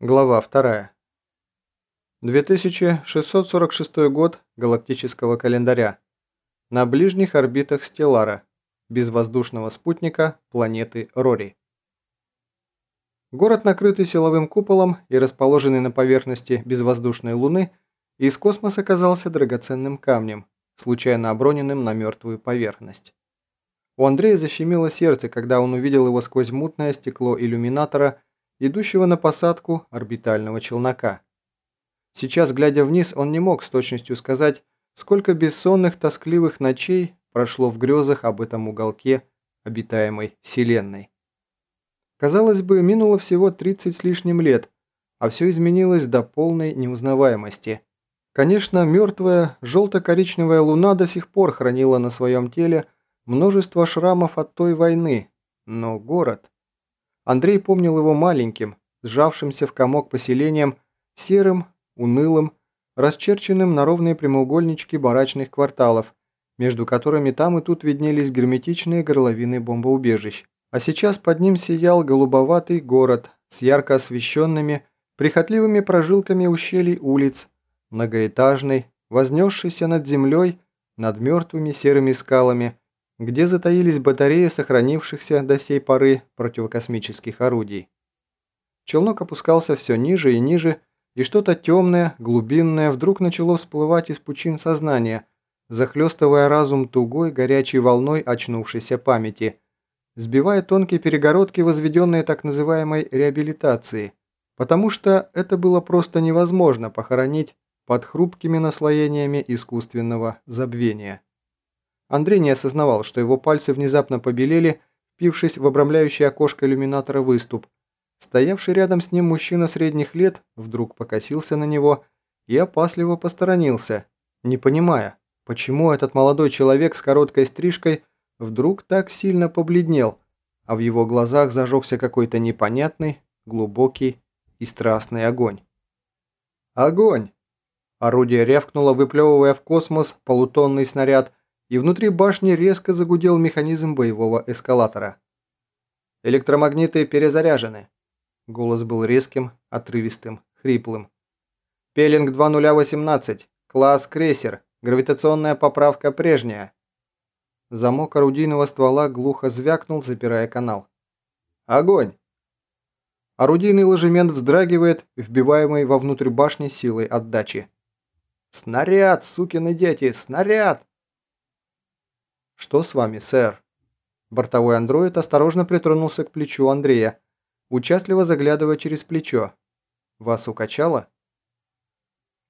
Глава 2. 2646 год галактического календаря. На ближних орбитах Стеллара, безвоздушного спутника планеты Рори. Город, накрытый силовым куполом и расположенный на поверхности безвоздушной Луны, из космоса казался драгоценным камнем, случайно оброненным на мертвую поверхность. У Андрея защемило сердце, когда он увидел его сквозь мутное стекло иллюминатора – идущего на посадку орбитального челнока. Сейчас, глядя вниз, он не мог с точностью сказать, сколько бессонных тоскливых ночей прошло в грезах об этом уголке обитаемой Вселенной. Казалось бы, минуло всего 30 с лишним лет, а все изменилось до полной неузнаваемости. Конечно, мертвая желто-коричневая луна до сих пор хранила на своем теле множество шрамов от той войны, но город... Андрей помнил его маленьким, сжавшимся в комок поселением, серым, унылым, расчерченным на ровные прямоугольнички барачных кварталов, между которыми там и тут виднелись герметичные горловины бомбоубежищ. А сейчас под ним сиял голубоватый город с ярко освещенными, прихотливыми прожилками ущелий улиц, многоэтажный, вознесшийся над землей, над мертвыми серыми скалами, где затаились батареи сохранившихся до сей поры противокосмических орудий. Челнок опускался все ниже и ниже, и что-то темное, глубинное вдруг начало всплывать из пучин сознания, захлестывая разум тугой, горячей волной очнувшейся памяти, сбивая тонкие перегородки, возведенные так называемой реабилитацией, потому что это было просто невозможно похоронить под хрупкими наслоениями искусственного забвения. Андрей не осознавал, что его пальцы внезапно побелели, впившись в обрамляющее окошко иллюминатора выступ. Стоявший рядом с ним мужчина средних лет вдруг покосился на него и опасливо посторонился, не понимая, почему этот молодой человек с короткой стрижкой вдруг так сильно побледнел, а в его глазах зажегся какой-то непонятный, глубокий и страстный огонь. «Огонь!» Орудие рявкнуло, выплевывая в космос полутонный снаряд, и внутри башни резко загудел механизм боевого эскалатора. «Электромагниты перезаряжены». Голос был резким, отрывистым, хриплым. «Пелинг 2018, класс крейсер, гравитационная поправка прежняя». Замок орудийного ствола глухо звякнул, запирая канал. «Огонь!» Орудийный ложемент вздрагивает, вбиваемый вовнутрь башни силой отдачи. «Снаряд, сукины дети, снаряд!» «Что с вами, сэр?» Бортовой андроид осторожно притронулся к плечу Андрея, участливо заглядывая через плечо. «Вас укачало?»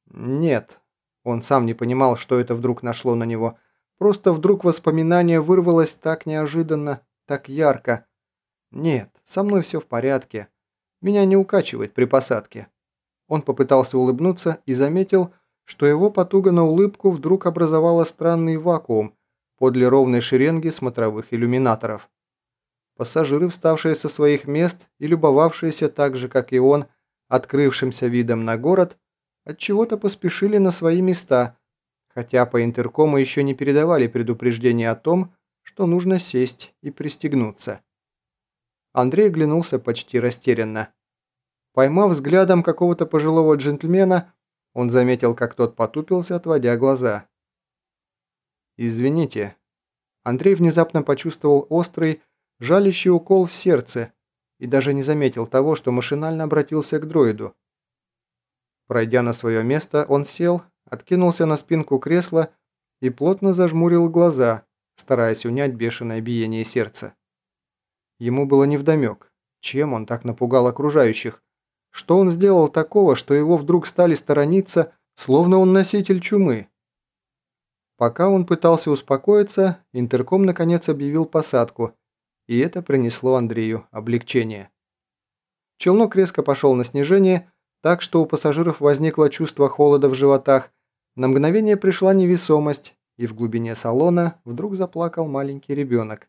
«Нет». Он сам не понимал, что это вдруг нашло на него. Просто вдруг воспоминание вырвалось так неожиданно, так ярко. «Нет, со мной все в порядке. Меня не укачивает при посадке». Он попытался улыбнуться и заметил, что его потуга на улыбку вдруг образовала странный вакуум, подле ровной шеренги смотровых иллюминаторов. Пассажиры, вставшие со своих мест и любовавшиеся так же, как и он, открывшимся видом на город, от чего то поспешили на свои места, хотя по интеркому еще не передавали предупреждение о том, что нужно сесть и пристегнуться. Андрей оглянулся почти растерянно. Поймав взглядом какого-то пожилого джентльмена, он заметил, как тот потупился, отводя глаза. «Извините». Андрей внезапно почувствовал острый, жалящий укол в сердце и даже не заметил того, что машинально обратился к дроиду. Пройдя на свое место, он сел, откинулся на спинку кресла и плотно зажмурил глаза, стараясь унять бешеное биение сердца. Ему было невдомек, чем он так напугал окружающих, что он сделал такого, что его вдруг стали сторониться, словно он носитель чумы. Пока он пытался успокоиться, интерком наконец объявил посадку, и это принесло Андрею облегчение. Челнок резко пошел на снижение, так что у пассажиров возникло чувство холода в животах, на мгновение пришла невесомость, и в глубине салона вдруг заплакал маленький ребенок.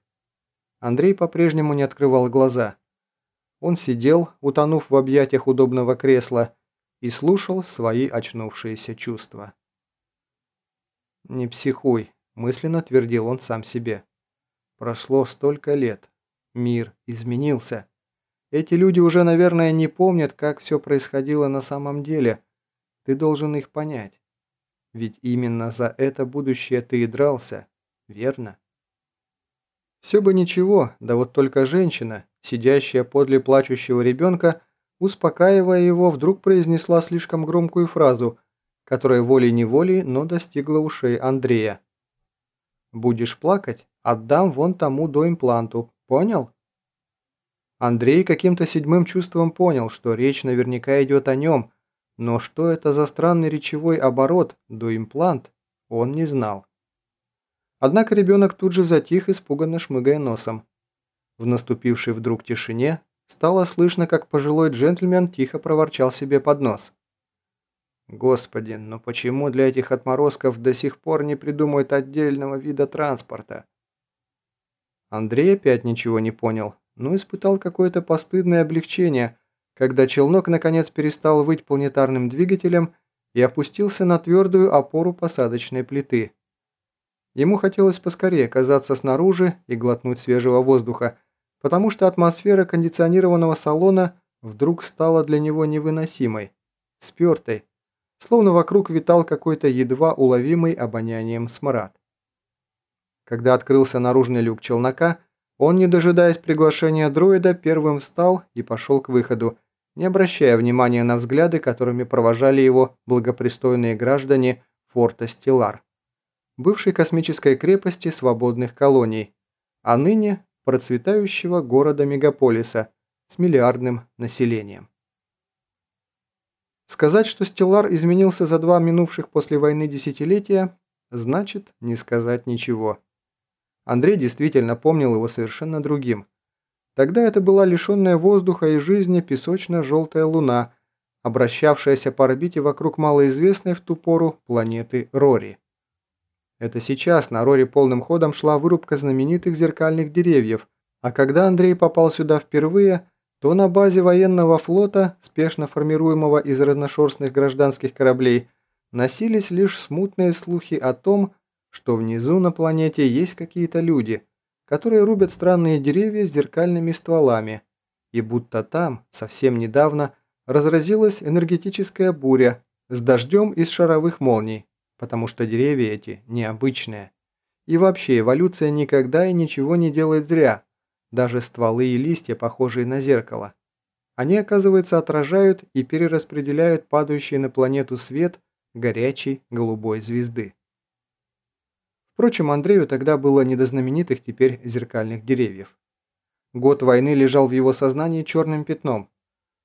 Андрей по-прежнему не открывал глаза. Он сидел, утонув в объятиях удобного кресла, и слушал свои очнувшиеся чувства. «Не психуй», – мысленно твердил он сам себе. «Прошло столько лет. Мир изменился. Эти люди уже, наверное, не помнят, как все происходило на самом деле. Ты должен их понять. Ведь именно за это будущее ты и дрался, верно? Все бы ничего, да вот только женщина, сидящая подле плачущего ребенка, успокаивая его, вдруг произнесла слишком громкую фразу, которая волей-неволей, но достигла ушей Андрея. «Будешь плакать? Отдам вон тому до импланту. Понял?» Андрей каким-то седьмым чувством понял, что речь наверняка идет о нем, но что это за странный речевой оборот до имплант, он не знал. Однако ребенок тут же затих, испуганно шмыгая носом. В наступившей вдруг тишине стало слышно, как пожилой джентльмен тихо проворчал себе под нос. «Господи, но почему для этих отморозков до сих пор не придумают отдельного вида транспорта?» Андрей опять ничего не понял, но испытал какое-то постыдное облегчение, когда челнок наконец перестал выть планетарным двигателем и опустился на твердую опору посадочной плиты. Ему хотелось поскорее оказаться снаружи и глотнуть свежего воздуха, потому что атмосфера кондиционированного салона вдруг стала для него невыносимой, спертой, словно вокруг витал какой-то едва уловимый обонянием смрад. Когда открылся наружный люк челнока, он, не дожидаясь приглашения дроида, первым встал и пошел к выходу, не обращая внимания на взгляды, которыми провожали его благопристойные граждане форта Стеллар бывшей космической крепости свободных колоний, а ныне процветающего города-мегаполиса с миллиардным населением. Сказать, что Стеллар изменился за два минувших после войны десятилетия, значит не сказать ничего. Андрей действительно помнил его совершенно другим. Тогда это была лишенная воздуха и жизни песочно-желтая луна, обращавшаяся по орбите вокруг малоизвестной в ту пору планеты Рори. Это сейчас на Роре полным ходом шла вырубка знаменитых зеркальных деревьев, а когда Андрей попал сюда впервые, то на базе военного флота, спешно формируемого из разношерстных гражданских кораблей, носились лишь смутные слухи о том, что внизу на планете есть какие-то люди, которые рубят странные деревья с зеркальными стволами, и будто там, совсем недавно, разразилась энергетическая буря с дождем из шаровых молний, потому что деревья эти необычные. И вообще эволюция никогда и ничего не делает зря, даже стволы и листья, похожие на зеркало. Они, оказывается, отражают и перераспределяют падающий на планету свет горячей голубой звезды. Впрочем, Андрею тогда было не до знаменитых теперь зеркальных деревьев. Год войны лежал в его сознании черным пятном.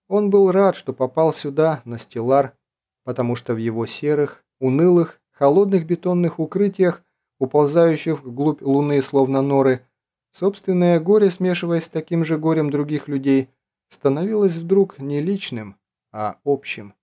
Он был рад, что попал сюда, на Стеллар, потому что в его серых, унылых холодных бетонных укрытиях, уползающих вглубь Луны словно норы, собственное горе, смешиваясь с таким же горем других людей, становилось вдруг не личным, а общим.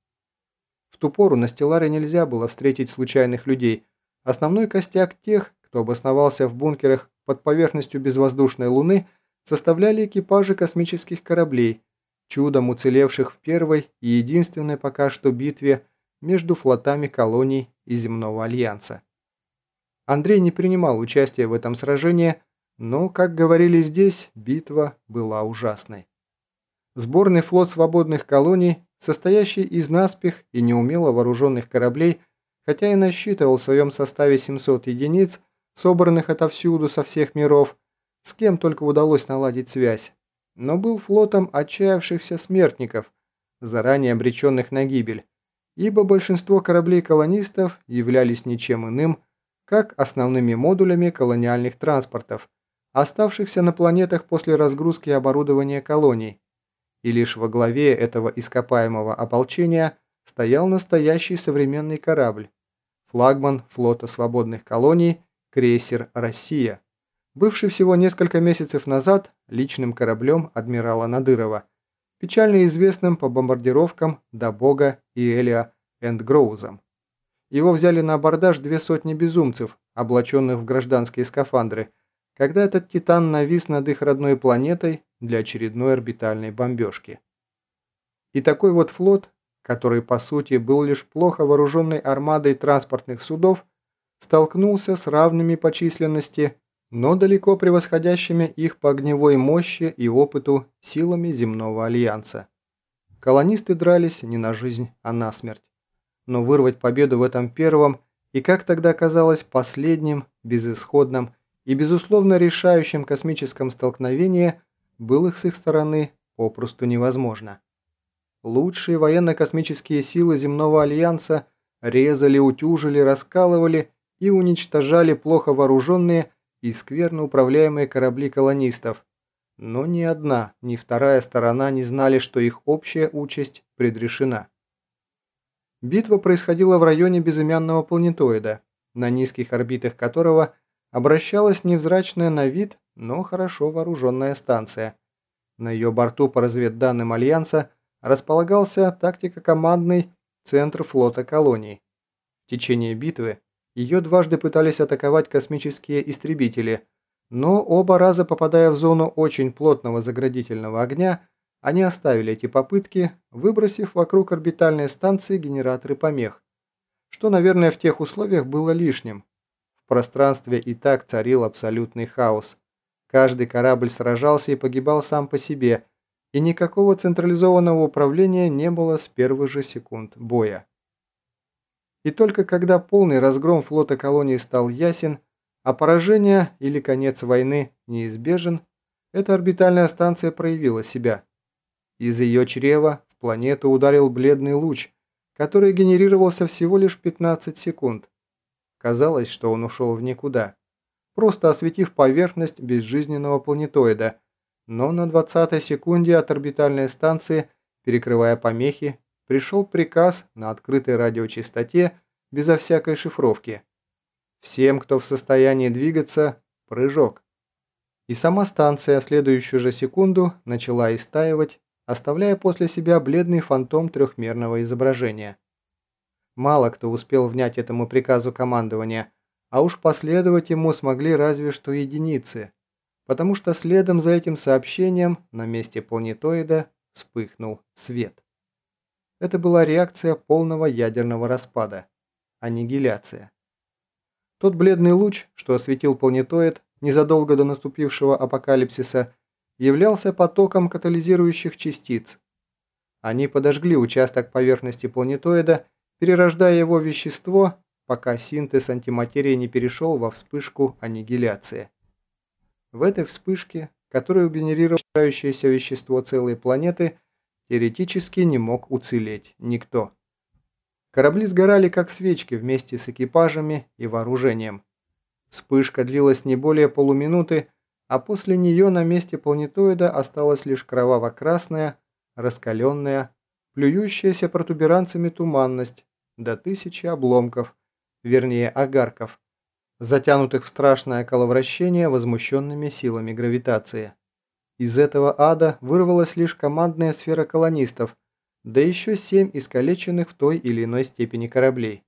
В ту пору на Стелларе нельзя было встретить случайных людей. Основной костяк тех, кто обосновался в бункерах под поверхностью безвоздушной Луны, составляли экипажи космических кораблей, чудом уцелевших в первой и единственной пока что битве между флотами колоний и Земного Альянса. Андрей не принимал участия в этом сражении, но, как говорили здесь, битва была ужасной. Сборный флот свободных колоний, состоящий из наспех и неумело вооруженных кораблей, хотя и насчитывал в своем составе 700 единиц, собранных отовсюду со всех миров, с кем только удалось наладить связь, но был флотом отчаявшихся смертников, заранее обреченных на гибель, ибо большинство кораблей-колонистов являлись ничем иным, как основными модулями колониальных транспортов, оставшихся на планетах после разгрузки оборудования колоний, и лишь во главе этого ископаемого ополчения стоял настоящий современный корабль, флагман флота свободных колоний, крейсер «Россия», бывший всего несколько месяцев назад личным кораблем адмирала Надырова – печально известным по бомбардировкам Бога и Элиа Эндгроузом. Его взяли на абордаж две сотни безумцев, облаченных в гражданские скафандры, когда этот титан навис над их родной планетой для очередной орбитальной бомбежки. И такой вот флот, который по сути был лишь плохо вооруженной армадой транспортных судов, столкнулся с равными по численности, но далеко превосходящими их по огневой мощи и опыту силами земного альянса. Колонисты дрались не на жизнь, а на смерть. Но вырвать победу в этом первом и, как тогда казалось, последнем, безысходном и, безусловно, решающем космическом столкновении было с их стороны попросту невозможно. Лучшие военно-космические силы земного альянса резали, утюжили, раскалывали и уничтожали плохо вооруженные и скверно управляемые корабли колонистов, но ни одна, ни вторая сторона не знали, что их общая участь предрешена. Битва происходила в районе безымянного планетоида, на низких орбитах которого обращалась невзрачная на вид, но хорошо вооруженная станция. На ее борту по разведданным Альянса располагался тактико-командный центр флота колоний. В течение битвы ее дважды пытались атаковать космические истребители, но оба раза попадая в зону очень плотного заградительного огня, они оставили эти попытки, выбросив вокруг орбитальной станции генераторы помех, что, наверное, в тех условиях было лишним. Пространстве и так царил абсолютный хаос. Каждый корабль сражался и погибал сам по себе, и никакого централизованного управления не было с первых же секунд боя. И только когда полный разгром флота колонии стал ясен, а поражение или конец войны неизбежен, эта орбитальная станция проявила себя. Из ее чрева в планету ударил бледный луч, который генерировался всего лишь 15 секунд. Казалось, что он ушел в никуда, просто осветив поверхность безжизненного планетоида, но на 20-й секунде от орбитальной станции, перекрывая помехи, пришел приказ на открытой радиочастоте безо всякой шифровки. Всем, кто в состоянии двигаться, прыжок. И сама станция в следующую же секунду начала истаивать, оставляя после себя бледный фантом трехмерного изображения. Мало кто успел внять этому приказу командования, а уж последовать ему смогли разве что единицы, потому что следом за этим сообщением на месте планетоида вспыхнул свет. Это была реакция полного ядерного распада. Аннигиляция. Тот бледный луч, что осветил планетоид незадолго до наступившего апокалипсиса, являлся потоком катализирующих частиц. Они подожгли участок поверхности планетоида, перерождая его вещество, пока синтез антиматерии не перешел во вспышку аннигиляции. В этой вспышке, которую генерировало вещество целой планеты, теоретически не мог уцелеть никто. Корабли сгорали как свечки вместе с экипажами и вооружением. Вспышка длилась не более полуминуты, а после нее на месте планетоида осталась лишь кроваво-красная, раскаленная, плюющаяся протуберанцами туманность до тысячи обломков, вернее огарков, затянутых в страшное коловращение возмущенными силами гравитации. Из этого ада вырвалась лишь командная сфера колонистов, да еще семь искалеченных в той или иной степени кораблей.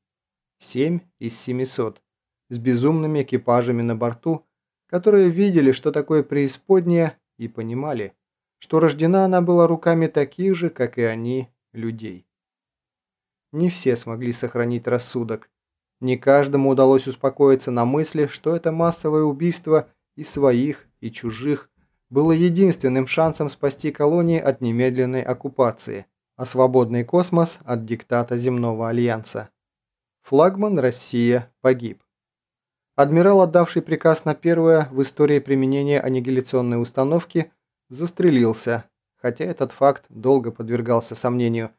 Семь из 700, с безумными экипажами на борту, которые видели, что такое преисподняя, и понимали, что рождена она была руками таких же, как и они, людей. Не все смогли сохранить рассудок. Не каждому удалось успокоиться на мысли, что это массовое убийство и своих, и чужих, было единственным шансом спасти колонии от немедленной оккупации, а свободный космос от диктата земного альянса. Флагман «Россия» погиб. Адмирал, отдавший приказ на первое в истории применения аннигиляционной установки, застрелился, хотя этот факт долго подвергался сомнению.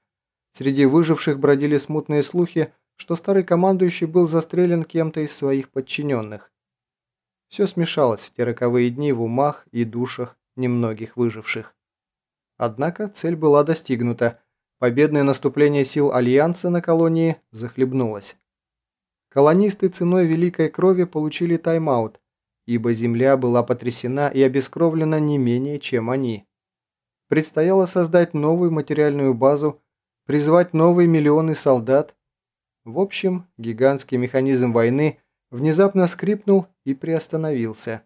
Среди выживших бродили смутные слухи, что старый командующий был застрелен кем-то из своих подчиненных. Все смешалось в те роковые дни в умах и душах немногих выживших. Однако цель была достигнута. Победное наступление сил Альянса на колонии захлебнулось. Колонисты ценой великой крови получили тайм-аут, ибо земля была потрясена и обескровлена не менее, чем они. Предстояло создать новую материальную базу, призвать новые миллионы солдат. В общем, гигантский механизм войны внезапно скрипнул и приостановился.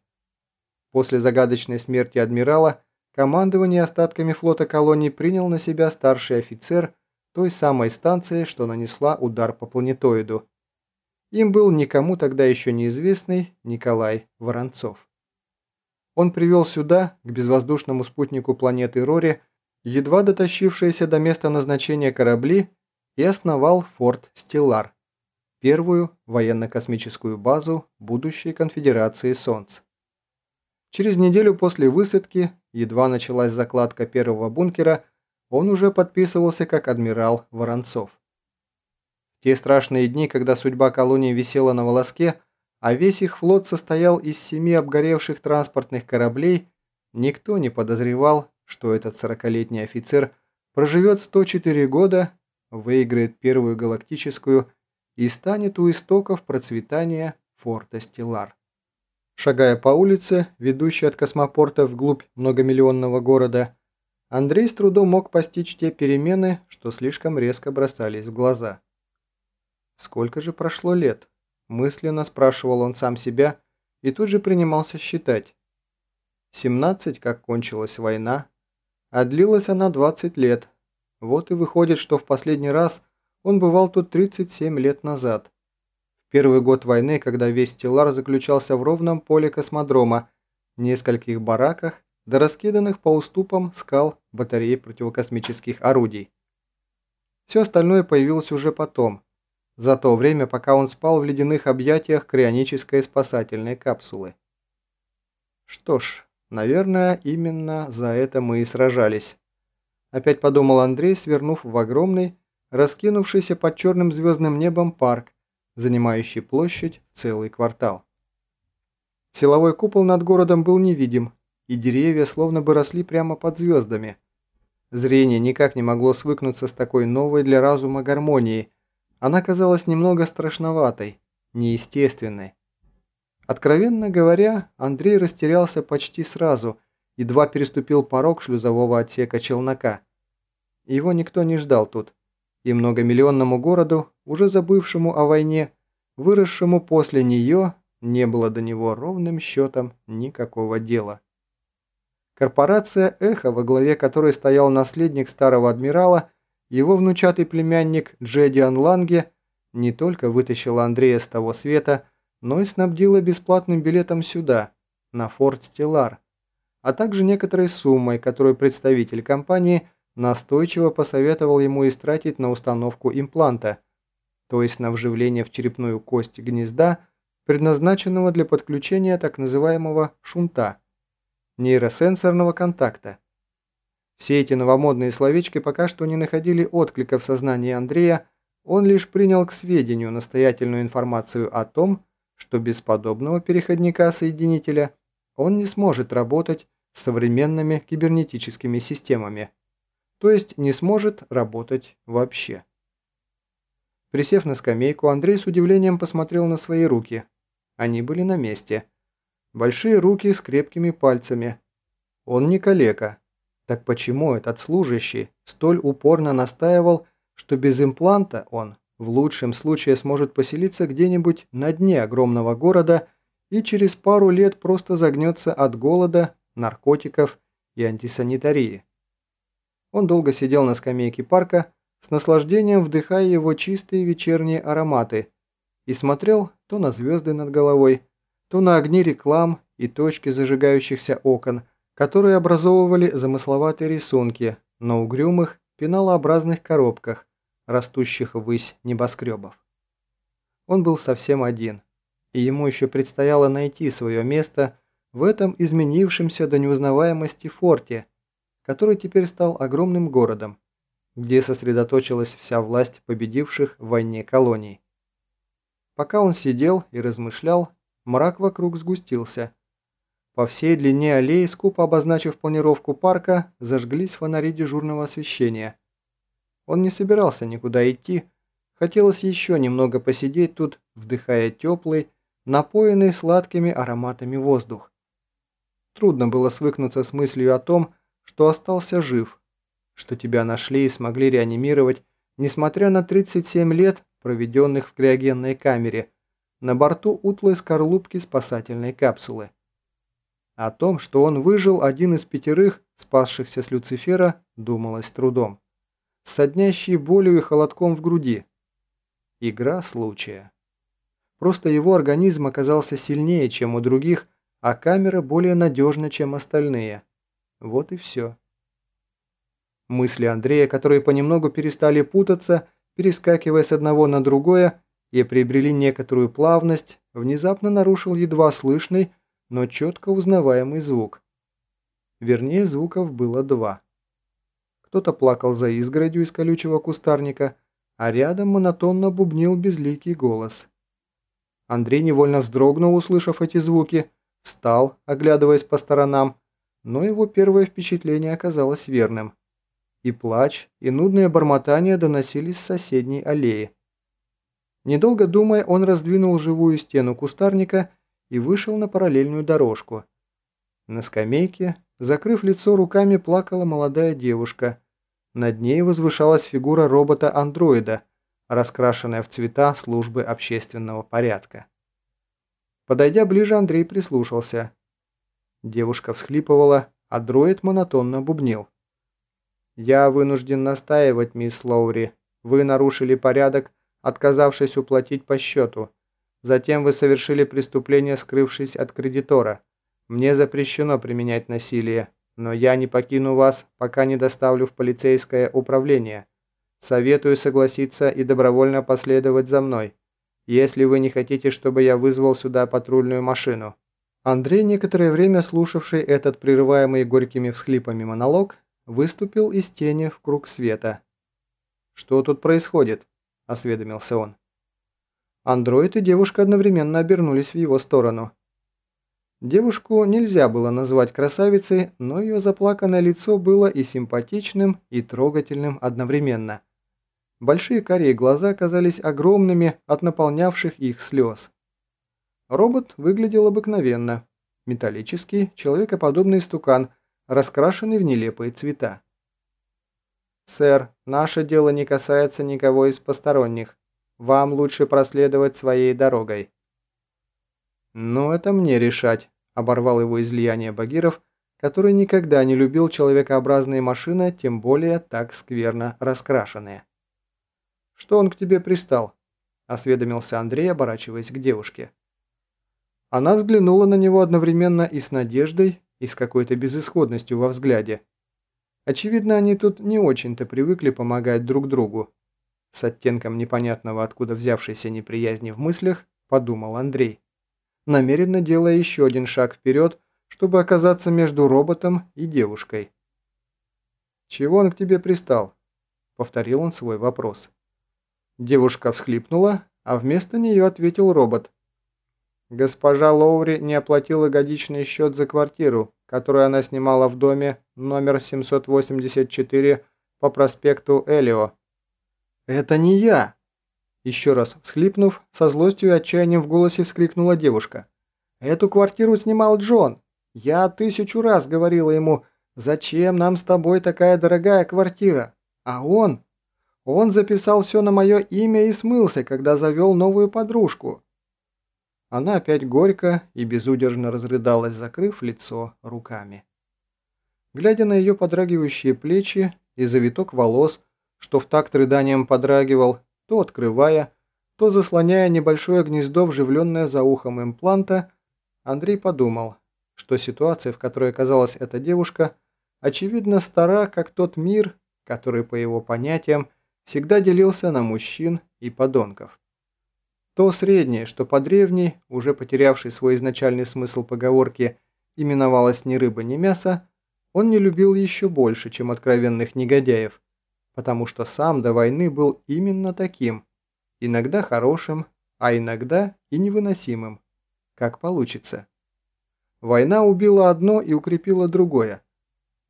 После загадочной смерти адмирала командование остатками флота колоний принял на себя старший офицер той самой станции, что нанесла удар по планетоиду. Им был никому тогда еще неизвестный Николай Воронцов. он привел сюда, к безвоздушному спутнику планеты Рори, едва дотащившиеся до места назначения корабли и основал форт Стеллар, первую военно-космическую базу будущей конфедерации Солнц. Через неделю после высадки, едва началась закладка первого бункера, он уже подписывался как адмирал Воронцов. В те страшные дни, когда судьба колонии висела на волоске, а весь их флот состоял из семи обгоревших транспортных кораблей, никто не подозревал, что этот сорокалетний офицер проживет 104 года, выиграет первую галактическую и станет у истоков процветания форта Стеллар. Шагая по улице, ведущей от космопорта вглубь многомиллионного города, Андрей с трудом мог постичь те перемены, что слишком резко бросались в глаза. Сколько же прошло лет? Мысленно спрашивал он сам себя и тут же принимался считать. 17, как кончилась война, а длилась она 20 лет. Вот и выходит, что в последний раз он бывал тут 37 лет назад первый год войны, когда весь Стеллар заключался в ровном поле космодрома, нескольких бараках, да раскиданных по уступам скал батареи противокосмических орудий. Все остальное появилось уже потом, за то время, пока он спал в ледяных объятиях крионической спасательной капсулы. Что ж, наверное, именно за это мы и сражались. Опять подумал Андрей, свернув в огромный, раскинувшийся под черным звездным небом парк, занимающий площадь целый квартал. Силовой купол над городом был невидим, и деревья словно бы росли прямо под звездами. Зрение никак не могло свыкнуться с такой новой для разума гармонией. Она казалась немного страшноватой, неестественной. Откровенно говоря, Андрей растерялся почти сразу, едва переступил порог шлюзового отсека челнока. Его никто не ждал тут и многомиллионному городу, уже забывшему о войне, выросшему после нее, не было до него ровным счетом никакого дела. Корпорация «Эхо», во главе которой стоял наследник старого адмирала, его внучатый племянник Джедиан Ланге, не только вытащила Андрея с того света, но и снабдила бесплатным билетом сюда, на Форт Стеллар, а также некоторой суммой, которую представитель компании – настойчиво посоветовал ему истратить на установку импланта, то есть на вживление в черепную кость гнезда, предназначенного для подключения так называемого шунта, нейросенсорного контакта. Все эти новомодные словечки пока что не находили отклика в сознании Андрея, он лишь принял к сведению настоятельную информацию о том, что без подобного переходника-соединителя он не сможет работать с современными кибернетическими системами то есть не сможет работать вообще. Присев на скамейку, Андрей с удивлением посмотрел на свои руки. Они были на месте. Большие руки с крепкими пальцами. Он не калека. Так почему этот служащий столь упорно настаивал, что без импланта он в лучшем случае сможет поселиться где-нибудь на дне огромного города и через пару лет просто загнется от голода, наркотиков и антисанитарии? Он долго сидел на скамейке парка, с наслаждением вдыхая его чистые вечерние ароматы, и смотрел то на звезды над головой, то на огни реклам и точки зажигающихся окон, которые образовывали замысловатые рисунки на угрюмых, пеналообразных коробках, растущих ввысь небоскребов. Он был совсем один, и ему еще предстояло найти свое место в этом изменившемся до неузнаваемости форте – который теперь стал огромным городом, где сосредоточилась вся власть победивших в войне колоний. Пока он сидел и размышлял, мрак вокруг сгустился. По всей длине аллеи, скупо обозначив планировку парка, зажглись фонари дежурного освещения. Он не собирался никуда идти, хотелось еще немного посидеть тут, вдыхая теплый, напоенный сладкими ароматами воздух. Трудно было свыкнуться с мыслью о том, что остался жив, что тебя нашли и смогли реанимировать, несмотря на 37 лет, проведенных в криогенной камере, на борту утлой скорлупки спасательной капсулы. О том, что он выжил один из пятерых, спасшихся с Люцифера, думалось трудом. С соднящей болью и холодком в груди. Игра случая. Просто его организм оказался сильнее, чем у других, а камера более надежна, чем остальные. Вот и все. Мысли Андрея, которые понемногу перестали путаться, перескакивая с одного на другое, и приобрели некоторую плавность, внезапно нарушил едва слышный, но четко узнаваемый звук. Вернее, звуков было два. Кто-то плакал за изгородью из колючего кустарника, а рядом монотонно бубнил безликий голос. Андрей невольно вздрогнул, услышав эти звуки, встал, оглядываясь по сторонам, но его первое впечатление оказалось верным. И плач, и нудное бормотание доносились с соседней аллеи. Недолго думая, он раздвинул живую стену кустарника и вышел на параллельную дорожку. На скамейке, закрыв лицо руками, плакала молодая девушка. Над ней возвышалась фигура робота-андроида, раскрашенная в цвета службы общественного порядка. Подойдя ближе, Андрей прислушался. Девушка всхлипывала, а дроид монотонно бубнил. «Я вынужден настаивать, мисс Лоури. Вы нарушили порядок, отказавшись уплатить по счету. Затем вы совершили преступление, скрывшись от кредитора. Мне запрещено применять насилие, но я не покину вас, пока не доставлю в полицейское управление. Советую согласиться и добровольно последовать за мной, если вы не хотите, чтобы я вызвал сюда патрульную машину». Андрей, некоторое время слушавший этот прерываемый горькими всхлипами монолог, выступил из тени в круг света. «Что тут происходит?» – осведомился он. Андроид и девушка одновременно обернулись в его сторону. Девушку нельзя было назвать красавицей, но ее заплаканное лицо было и симпатичным, и трогательным одновременно. Большие карие глаза казались огромными от наполнявших их слез. Робот выглядел обыкновенно. Металлический, человекоподобный стукан, раскрашенный в нелепые цвета. «Сэр, наше дело не касается никого из посторонних. Вам лучше проследовать своей дорогой». «Ну, это мне решать», – оборвал его излияние Багиров, который никогда не любил человекообразные машины, тем более так скверно раскрашенные. «Что он к тебе пристал?» – осведомился Андрей, оборачиваясь к девушке. Она взглянула на него одновременно и с надеждой, и с какой-то безысходностью во взгляде. Очевидно, они тут не очень-то привыкли помогать друг другу. С оттенком непонятного откуда взявшейся неприязни в мыслях, подумал Андрей, намеренно делая еще один шаг вперед, чтобы оказаться между роботом и девушкой. «Чего он к тебе пристал?» – повторил он свой вопрос. Девушка всхлипнула, а вместо нее ответил робот. Госпожа Лоури не оплатила годичный счет за квартиру, которую она снимала в доме номер 784 по проспекту Элио. «Это не я!» Еще раз всхлипнув, со злостью и отчаянием в голосе вскрикнула девушка. «Эту квартиру снимал Джон. Я тысячу раз говорила ему, зачем нам с тобой такая дорогая квартира? А он? Он записал все на мое имя и смылся, когда завел новую подружку. Она опять горько и безудержно разрыдалась, закрыв лицо руками. Глядя на ее подрагивающие плечи и завиток волос, что в такт рыданием подрагивал, то открывая, то заслоняя небольшое гнездо, вживленное за ухом импланта, Андрей подумал, что ситуация, в которой оказалась эта девушка, очевидно стара, как тот мир, который, по его понятиям, всегда делился на мужчин и подонков. То среднее, что по древней, уже потерявшей свой изначальный смысл поговорки, именовалось ни рыба, ни мясо, он не любил еще больше, чем откровенных негодяев, потому что сам до войны был именно таким, иногда хорошим, а иногда и невыносимым, как получится. Война убила одно и укрепила другое.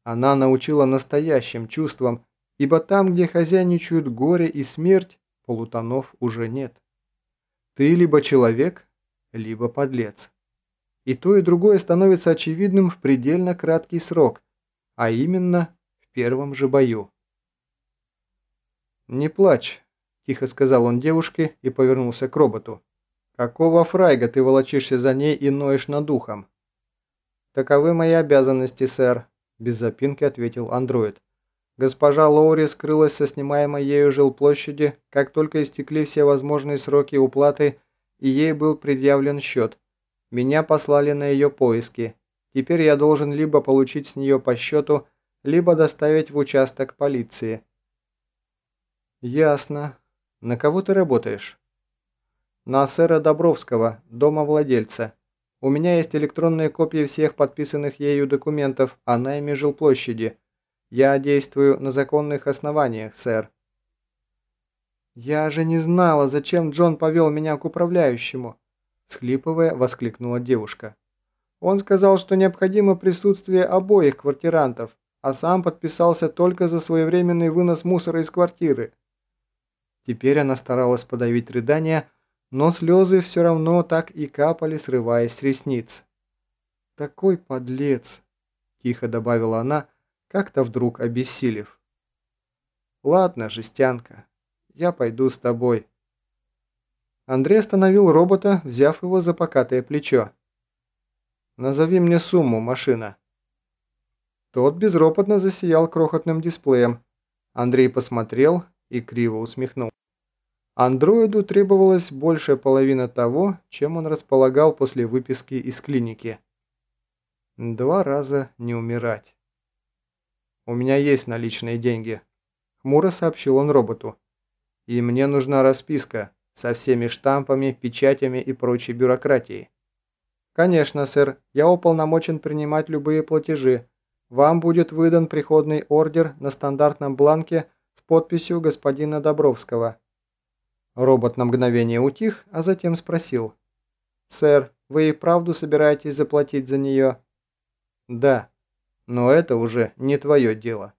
Она научила настоящим чувствам, ибо там, где хозяйничают горе и смерть, полутонов уже нет. Ты либо человек, либо подлец. И то, и другое становится очевидным в предельно краткий срок, а именно в первом же бою. «Не плачь», – тихо сказал он девушке и повернулся к роботу. «Какого фрайга ты волочишься за ней и ноешь над духом?» «Таковы мои обязанности, сэр», – без запинки ответил андроид. Госпожа Лоури скрылась со снимаемой ею жилплощади, как только истекли все возможные сроки уплаты и ей был предъявлен счет. Меня послали на ее поиски. Теперь я должен либо получить с нее по счету, либо доставить в участок полиции. Ясно. На кого ты работаешь? На сэра Добровского, дома владельца. У меня есть электронные копии всех подписанных ею документов о найме жилплощади. Я действую на законных основаниях, сэр. «Я же не знала, зачем Джон повел меня к управляющему!» Схлипывая, воскликнула девушка. «Он сказал, что необходимо присутствие обоих квартирантов, а сам подписался только за своевременный вынос мусора из квартиры». Теперь она старалась подавить рыдания, но слезы все равно так и капали, срываясь с ресниц. «Такой подлец!» – тихо добавила она, как-то вдруг обессилев. «Ладно, жестянка, я пойду с тобой». Андрей остановил робота, взяв его за покатое плечо. «Назови мне сумму, машина». Тот безропотно засиял крохотным дисплеем. Андрей посмотрел и криво усмехнул. Андроиду требовалась большая половина того, чем он располагал после выписки из клиники. Два раза не умирать. «У меня есть наличные деньги», – хмуро сообщил он роботу. И мне нужна расписка со всеми штампами, печатями и прочей бюрократией. Конечно, сэр, я уполномочен принимать любые платежи. Вам будет выдан приходный ордер на стандартном бланке с подписью господина Добровского. Робот на мгновение утих, а затем спросил. «Сэр, вы и правду собираетесь заплатить за нее?» «Да, но это уже не твое дело».